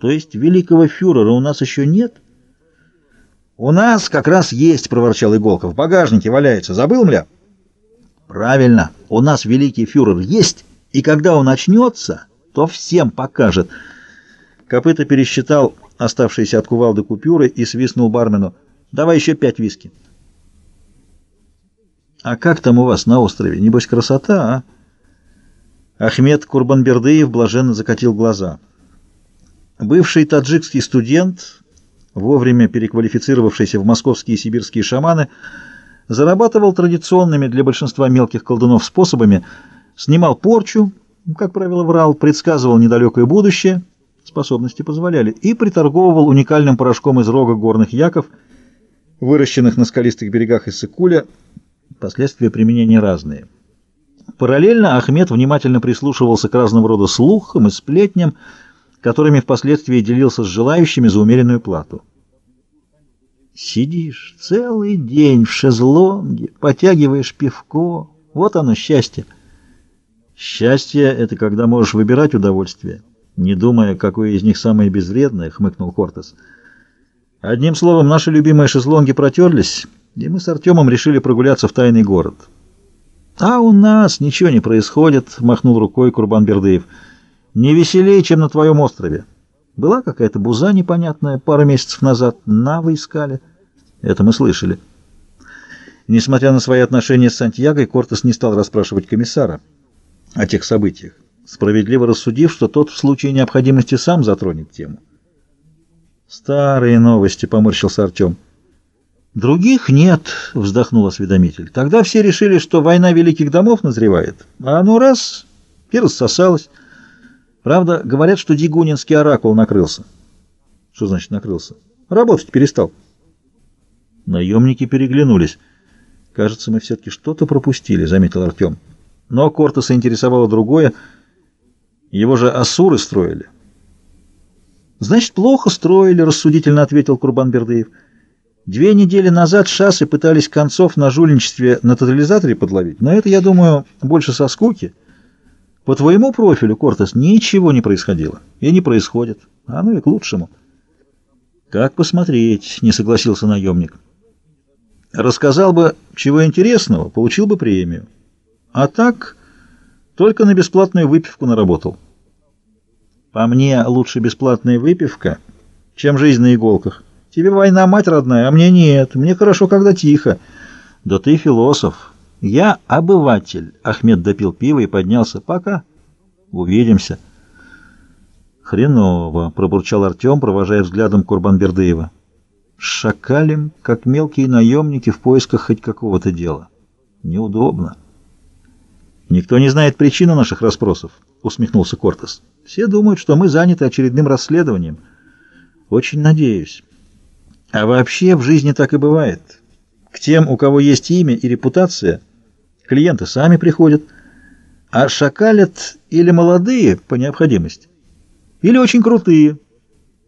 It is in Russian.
То есть великого фюрера у нас еще нет? У нас как раз есть, проворчал Иголка. В багажнике валяется. Забыл, мля? Правильно. У нас великий фюрер есть, и когда он очнется, то всем покажет. Копыта пересчитал оставшиеся от кувалды купюры и свистнул бармену. Давай еще пять виски. А как там у вас на острове? Небось красота, а? Ахмед Курбанбердыев блаженно закатил глаза. Бывший таджикский студент, вовремя переквалифицировавшийся в московские и сибирские шаманы, зарабатывал традиционными для большинства мелких колдунов способами, снимал порчу, как правило, врал, предсказывал недалекое будущее, способности позволяли, и приторговывал уникальным порошком из рога горных яков, выращенных на скалистых берегах Иссыкуля, последствия применения разные. Параллельно Ахмед внимательно прислушивался к разного рода слухам и сплетням, которыми впоследствии делился с желающими за умеренную плату. Сидишь целый день в шезлонге, потягиваешь пивко. Вот оно, счастье. Счастье — это когда можешь выбирать удовольствие, не думая, какое из них самое безвредное, — хмыкнул Кортес. Одним словом, наши любимые шезлонги протерлись, и мы с Артемом решили прогуляться в тайный город. — А у нас ничего не происходит, — махнул рукой Курбан Бердыев. — не веселее, чем на твоем острове. Была какая-то буза непонятная пару месяцев назад. Навы искали. Это мы слышали. Несмотря на свои отношения с Сантьягой, Кортес не стал расспрашивать комиссара о тех событиях, справедливо рассудив, что тот в случае необходимости сам затронет тему. «Старые новости», — поморщился Артем. «Других нет», — вздохнул осведомитель. «Тогда все решили, что война великих домов назревает, а оно раз — и рассосалось». Правда, говорят, что Дигунинский оракул накрылся. Что значит накрылся? Работать перестал. Наемники переглянулись. Кажется, мы все-таки что-то пропустили, заметил Артем. Но Кортеса интересовало другое. Его же асуры строили. Значит, плохо строили, рассудительно ответил Курбан Бердыев. Две недели назад шассы пытались концов на жульничестве на тотализаторе подловить, но это, я думаю, больше со скуки. По твоему профилю, Кортес, ничего не происходило. И не происходит. А ну и к лучшему. Как посмотреть, не согласился наемник. Рассказал бы чего интересного, получил бы премию. А так, только на бесплатную выпивку наработал. По мне, лучше бесплатная выпивка, чем жизнь на иголках. Тебе война, мать родная, а мне нет. Мне хорошо, когда тихо. Да ты философ. «Я обыватель». Ахмед допил пиво и поднялся. «Пока. Увидимся». «Хреново», — пробурчал Артем, провожая взглядом Курбанбердыева. «Шакалим, как мелкие наемники в поисках хоть какого-то дела. Неудобно». «Никто не знает причину наших расспросов», — усмехнулся Кортес. «Все думают, что мы заняты очередным расследованием. Очень надеюсь. А вообще в жизни так и бывает». К тем, у кого есть имя и репутация, клиенты сами приходят, а шакалят или молодые по необходимости, или очень крутые,